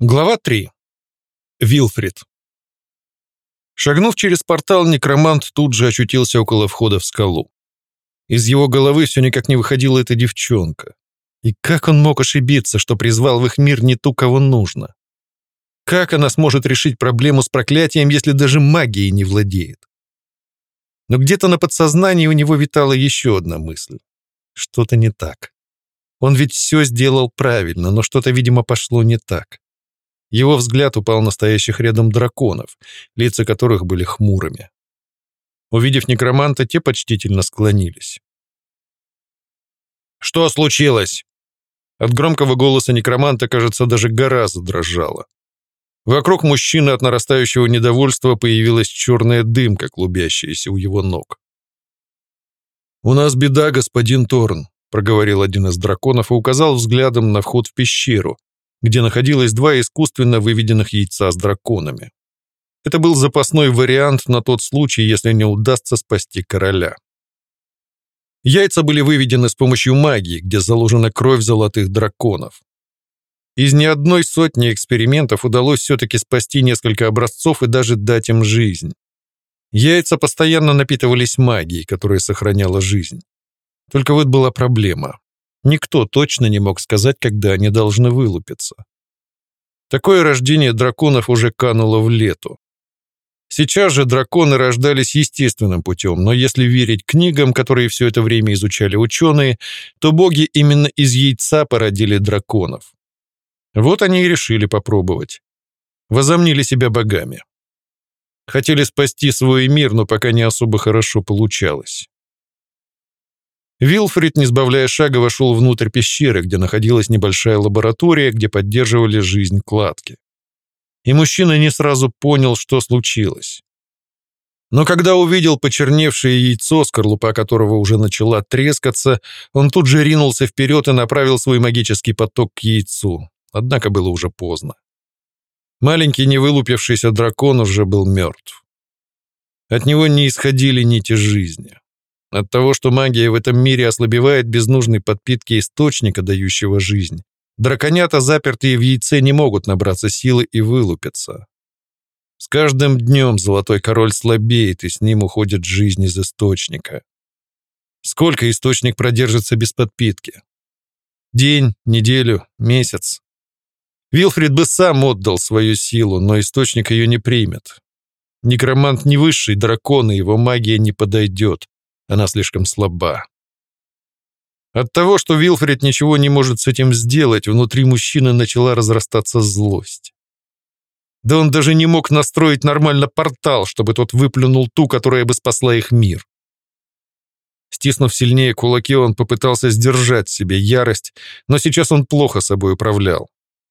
Глава 3. Вилфрид. Шагнув через портал, некромант тут же очутился около входа в скалу. Из его головы все никак не выходила эта девчонка. И как он мог ошибиться, что призвал в их мир не ту, кого нужно? Как она сможет решить проблему с проклятием, если даже магией не владеет? Но где-то на подсознании у него витала еще одна мысль. Что-то не так. Он ведь все сделал правильно, но что-то, видимо, пошло не так. Его взгляд упал на стоящих рядом драконов, лица которых были хмурыми. Увидев некроманта, те почтительно склонились. «Что случилось?» От громкого голоса некроманта, кажется, даже гора задрожала. Вокруг мужчины от нарастающего недовольства появилась черная дымка, клубящаяся у его ног. «У нас беда, господин Торн», — проговорил один из драконов и указал взглядом на вход в пещеру, где находилось два искусственно выведенных яйца с драконами. Это был запасной вариант на тот случай, если не удастся спасти короля. Яйца были выведены с помощью магии, где заложена кровь золотых драконов. Из ни одной сотни экспериментов удалось все-таки спасти несколько образцов и даже дать им жизнь. Яйца постоянно напитывались магией, которая сохраняла жизнь. Только вот была проблема. Никто точно не мог сказать, когда они должны вылупиться. Такое рождение драконов уже кануло в лету. Сейчас же драконы рождались естественным путем, но если верить книгам, которые все это время изучали ученые, то боги именно из яйца породили драконов. Вот они и решили попробовать. Возомнили себя богами. Хотели спасти свой мир, но пока не особо хорошо получалось. Вилфрид, не сбавляя шага, вошел внутрь пещеры, где находилась небольшая лаборатория, где поддерживали жизнь кладки. И мужчина не сразу понял, что случилось. Но когда увидел почерневшее яйцо, скорлупа которого уже начала трескаться, он тут же ринулся вперед и направил свой магический поток к яйцу. Однако было уже поздно. Маленький невылупившийся дракон уже был мертв. От него не исходили нити жизни. От того, что магия в этом мире ослабевает без нужной подпитки источника, дающего жизнь. Драконята, запертые в яйце, не могут набраться силы и вылупиться. С каждым днем Золотой Король слабеет, и с ним уходит жизнь из источника. Сколько источник продержится без подпитки? День, неделю, месяц. Вилфрид бы сам отдал свою силу, но источник ее не примет. Некромант не высший дракон, и его магия не подойдет. Она слишком слаба. От того, что Вилфред ничего не может с этим сделать, внутри мужчины начала разрастаться злость. Да он даже не мог настроить нормально портал, чтобы тот выплюнул ту, которая бы спасла их мир. Стиснув сильнее кулаки, он попытался сдержать себе ярость, но сейчас он плохо собой управлял.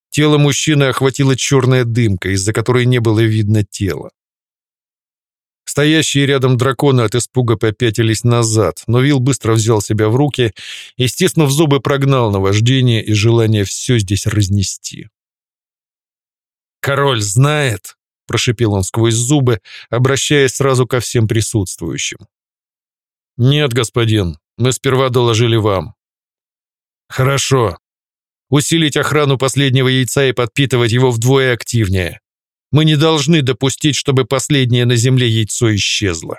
Тело мужчины охватила черная дымка, из-за которой не было видно тела. Стоящие рядом драконы от испуга попятились назад, но Вил быстро взял себя в руки и, стиснув зубы, прогнал наваждение и желание все здесь разнести. «Король знает!» — прошипел он сквозь зубы, обращаясь сразу ко всем присутствующим. «Нет, господин, мы сперва доложили вам». «Хорошо. Усилить охрану последнего яйца и подпитывать его вдвое активнее. Мы не должны допустить, чтобы последнее на земле яйцо исчезло.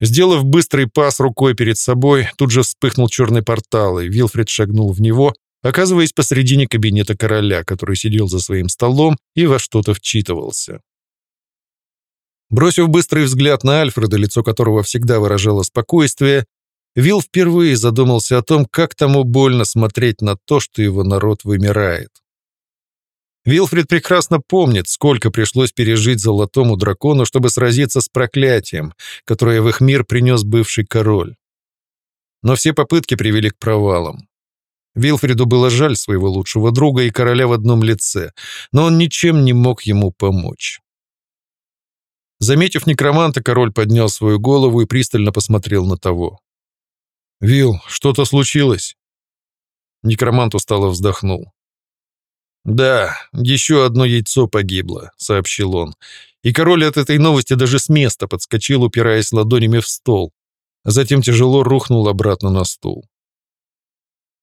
Сделав быстрый пас рукой перед собой, тут же вспыхнул черный портал, и Вилфред шагнул в него, оказываясь посредине кабинета короля, который сидел за своим столом и во что-то вчитывался. Бросив быстрый взгляд на Альфреда, лицо которого всегда выражало спокойствие, Вилл впервые задумался о том, как тому больно смотреть на то, что его народ вымирает. Вилфред прекрасно помнит, сколько пришлось пережить золотому дракону, чтобы сразиться с проклятием, которое в их мир принес бывший король. Но все попытки привели к провалам. Вилфреду было жаль своего лучшего друга и короля в одном лице, но он ничем не мог ему помочь. Заметив некроманта, король поднял свою голову и пристально посмотрел на того. «Вил, что-то случилось?» Некромант устало вздохнул. «Да, еще одно яйцо погибло», — сообщил он. И король от этой новости даже с места подскочил, упираясь ладонями в стол. а Затем тяжело рухнул обратно на стул.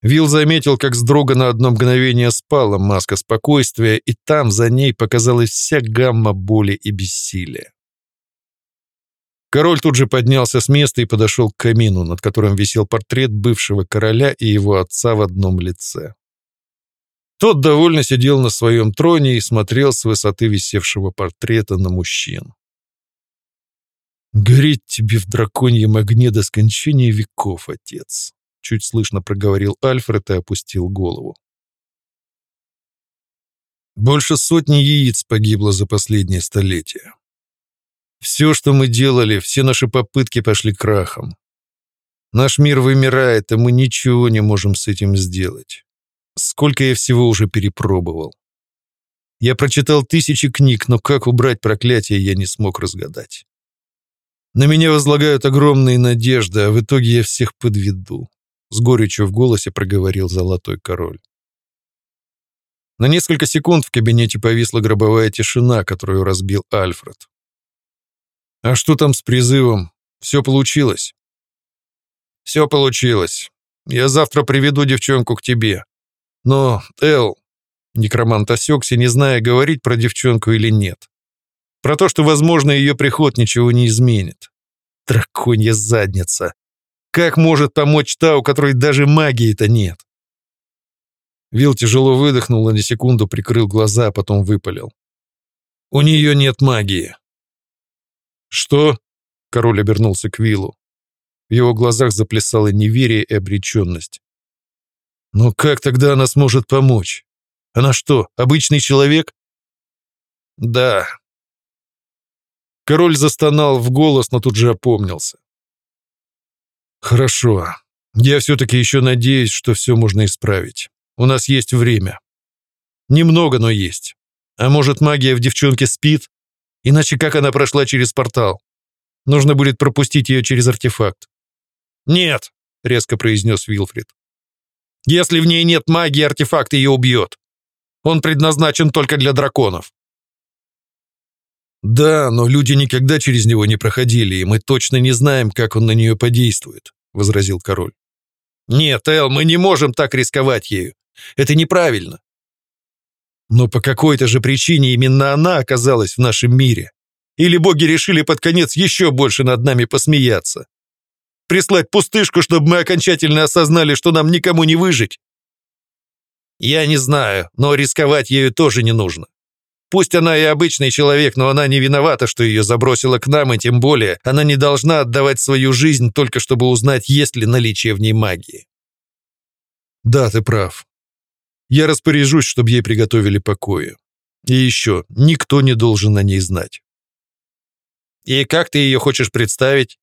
Вил заметил, как с на одно мгновение спала маска спокойствия, и там за ней показалась вся гамма боли и бессилия. Король тут же поднялся с места и подошел к камину, над которым висел портрет бывшего короля и его отца в одном лице. Тот довольно сидел на своем троне и смотрел с высоты висевшего портрета на мужчин. «Гореть тебе в драконьем огне до скончания веков, отец!» Чуть слышно проговорил Альфред и опустил голову. Больше сотни яиц погибло за последнее столетие. Все, что мы делали, все наши попытки пошли крахом. Наш мир вымирает, и мы ничего не можем с этим сделать. Сколько я всего уже перепробовал. Я прочитал тысячи книг, но как убрать проклятие, я не смог разгадать. На меня возлагают огромные надежды, а в итоге я всех подведу. С горечью в голосе проговорил золотой король. На несколько секунд в кабинете повисла гробовая тишина, которую разбил Альфред. «А что там с призывом? Все получилось?» «Все получилось. Я завтра приведу девчонку к тебе. Но, Эл, некромант осекся, не зная, говорить про девчонку или нет. Про то, что, возможно, ее приход ничего не изменит. Драконья задница. Как может помочь та, у которой даже магии-то нет? Вил тяжело выдохнул и на секунду прикрыл глаза, а потом выпалил. «У нее нет магии». «Что?» — король обернулся к Виллу. В его глазах заплясало неверие и обреченность. Но как тогда она сможет помочь? Она что, обычный человек? Да. Король застонал в голос, но тут же опомнился. Хорошо. Я все-таки еще надеюсь, что все можно исправить. У нас есть время. Немного, но есть. А может, магия в девчонке спит? Иначе как она прошла через портал? Нужно будет пропустить ее через артефакт. «Нет!» — резко произнес Вилфрид. Если в ней нет магии, артефакт ее убьет. Он предназначен только для драконов. «Да, но люди никогда через него не проходили, и мы точно не знаем, как он на нее подействует», — возразил король. «Нет, Эл, мы не можем так рисковать ею. Это неправильно». «Но по какой-то же причине именно она оказалась в нашем мире. Или боги решили под конец еще больше над нами посмеяться?» прислать пустышку, чтобы мы окончательно осознали, что нам никому не выжить? Я не знаю, но рисковать ею тоже не нужно. Пусть она и обычный человек, но она не виновата, что ее забросила к нам, и тем более она не должна отдавать свою жизнь только чтобы узнать, есть ли наличие в ней магии. Да, ты прав. Я распоряжусь, чтобы ей приготовили покои. И еще, никто не должен о ней знать. И как ты ее хочешь представить?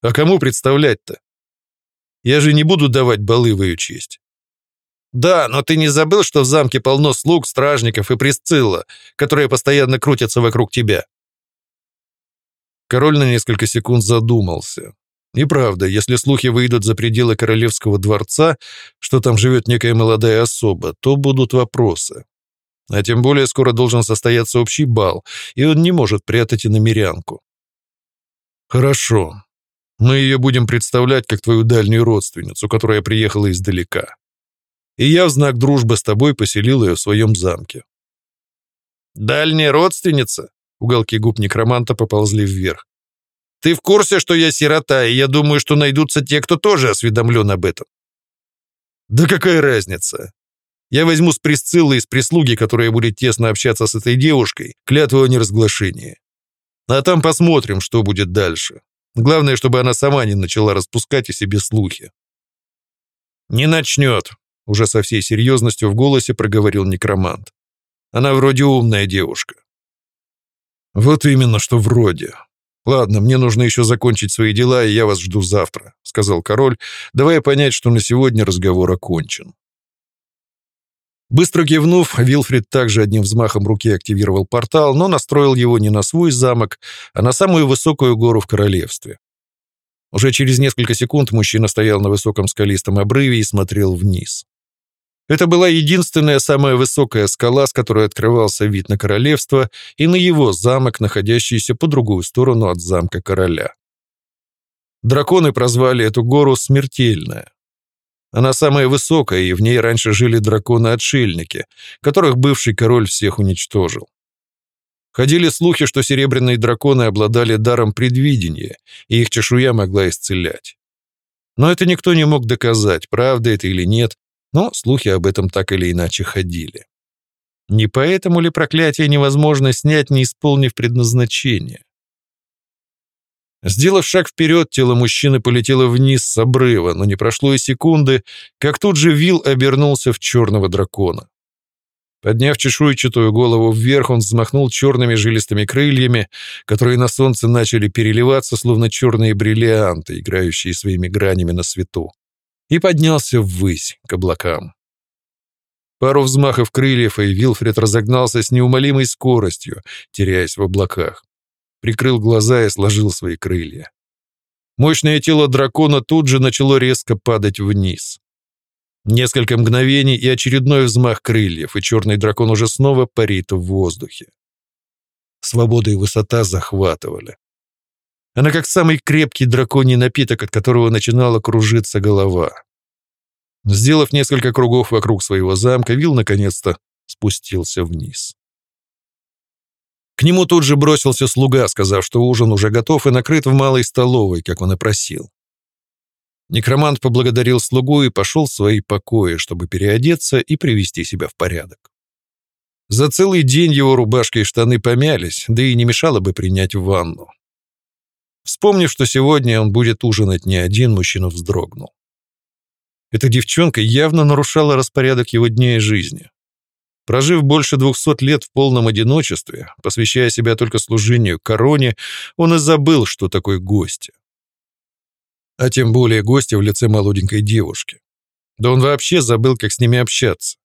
А кому представлять-то? Я же не буду давать балы в ее честь. Да, но ты не забыл, что в замке полно слуг, стражников и присцилла, которые постоянно крутятся вокруг тебя? Король на несколько секунд задумался. Неправда, если слухи выйдут за пределы королевского дворца, что там живет некая молодая особа, то будут вопросы. А тем более скоро должен состояться общий бал, и он не может прятать и иномерянку. Хорошо, мы ее будем представлять как твою дальнюю родственницу, которая приехала издалека. И я в знак дружбы с тобой поселил ее в своем замке». «Дальняя родственница?» Уголки губ некроманта поползли вверх. «Ты в курсе, что я сирота, и я думаю, что найдутся те, кто тоже осведомлен об этом?» «Да какая разница? Я возьму с Присциллы из прислуги, которая будет тесно общаться с этой девушкой, клятву о неразглашении. А там посмотрим, что будет дальше». Главное, чтобы она сама не начала распускать о себе слухи. «Не начнет», — уже со всей серьезностью в голосе проговорил некромант. «Она вроде умная девушка». «Вот именно, что вроде. Ладно, мне нужно еще закончить свои дела, и я вас жду завтра», — сказал король, давая понять, что на сегодня разговор окончен. Быстро кивнув, Вилфрид также одним взмахом руки активировал портал, но настроил его не на свой замок, а на самую высокую гору в королевстве. Уже через несколько секунд мужчина стоял на высоком скалистом обрыве и смотрел вниз. Это была единственная самая высокая скала, с которой открывался вид на королевство и на его замок, находящийся по другую сторону от замка короля. Драконы прозвали эту гору «Смертельная». Она самая высокая, и в ней раньше жили драконы-отшельники, которых бывший король всех уничтожил. Ходили слухи, что серебряные драконы обладали даром предвидения, и их чешуя могла исцелять. Но это никто не мог доказать, правда это или нет, но слухи об этом так или иначе ходили. Не поэтому ли проклятие невозможно снять, не исполнив предназначение? Сделав шаг вперед, тело мужчины полетело вниз с обрыва, но не прошло и секунды, как тут же Вил обернулся в черного дракона. Подняв чешуйчатую голову вверх, он взмахнул черными жилистыми крыльями, которые на солнце начали переливаться, словно черные бриллианты, играющие своими гранями на свету, и поднялся ввысь, к облакам. Пару взмахов крыльев, и Вилфред разогнался с неумолимой скоростью, теряясь в облаках прикрыл глаза и сложил свои крылья. Мощное тело дракона тут же начало резко падать вниз. Несколько мгновений и очередной взмах крыльев, и черный дракон уже снова парит в воздухе. Свобода и высота захватывали. Она как самый крепкий драконий напиток, от которого начинала кружиться голова. Сделав несколько кругов вокруг своего замка, Вил наконец-то спустился вниз. К нему тут же бросился слуга, сказав, что ужин уже готов и накрыт в малой столовой, как он и просил. Некромант поблагодарил слугу и пошел в свои покои, чтобы переодеться и привести себя в порядок. За целый день его рубашки и штаны помялись, да и не мешало бы принять ванну. Вспомнив, что сегодня он будет ужинать не один, мужчина вздрогнул. Эта девчонка явно нарушала распорядок его дней жизни. Прожив больше двухсот лет в полном одиночестве, посвящая себя только служению короне, он и забыл, что такое гости. А тем более гости в лице молоденькой девушки. Да он вообще забыл, как с ними общаться.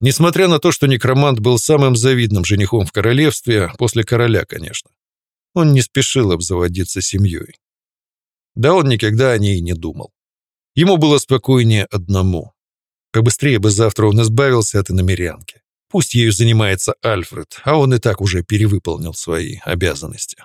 Несмотря на то, что некромант был самым завидным женихом в королевстве, после короля, конечно, он не спешил обзаводиться семьей. Да он никогда о ней не думал. Ему было спокойнее одному. Побыстрее бы завтра он избавился от иномерянки. Пусть ею занимается Альфред, а он и так уже перевыполнил свои обязанности.